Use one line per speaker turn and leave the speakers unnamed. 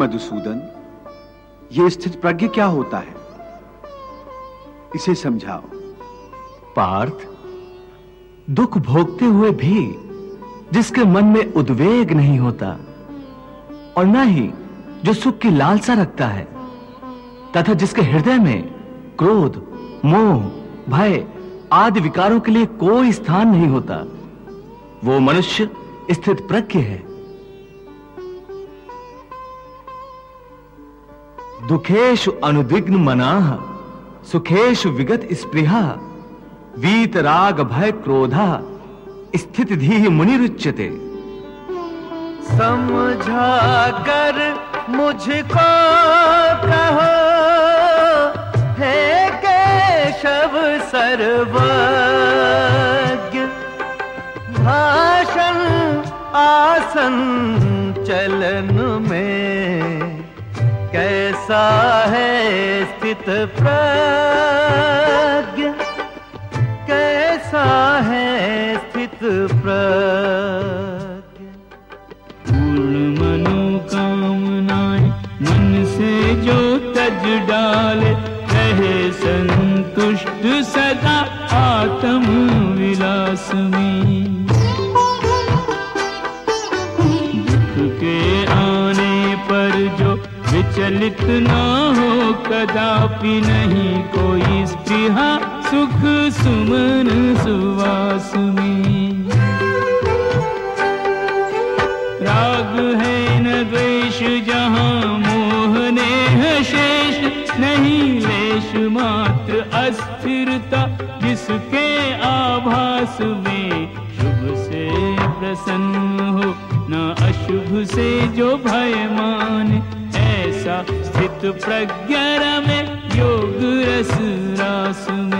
मधुसूदन, ये स्थित प्रज्ञ क्या होता है? इसे समझाओ।
पार्थ, दुख भोगते हुए भी, जिसके मन में उद्वेग नहीं होता, और न ही जो सुख की लालसा रखता है, तथा जिसके हृदय में क्रोध, मोह, भय आदि विकारों के लिए कोई स्थान नहीं होता, वो मनुष्य स्थित प्रज्ञ है। दुखेशु अनुदिग्न मनाह सुखेशु विगत स्पृहा, वीत राग भय क्रोधा, स्थित धी मुनिरुच्यते
समझा कर मुझको कहो, हे केशव सर्वज्ञ, भाषण आसन चलन में कैसा है स्थित प्रज्ञ। कैसा है स्थित प्रज्ञ?
पूर्ण मनोकामनाएँ मन से जो तज डाले रहे संतुष्ट सदा आत्म विलास में। विचलित ना हो, कदापि नहीं कोई स्पृहा। सुख सुमन सुवास में राग है न द्वेष, जहाँ मोह नेह शेष। नहीं लेश मात्र अस्थिरता, जिसके आभास में शुभ से प्रसन्न हो। न अशुभ से जो भय मान सा स्थित प्रज्ञर में योग रस रास में।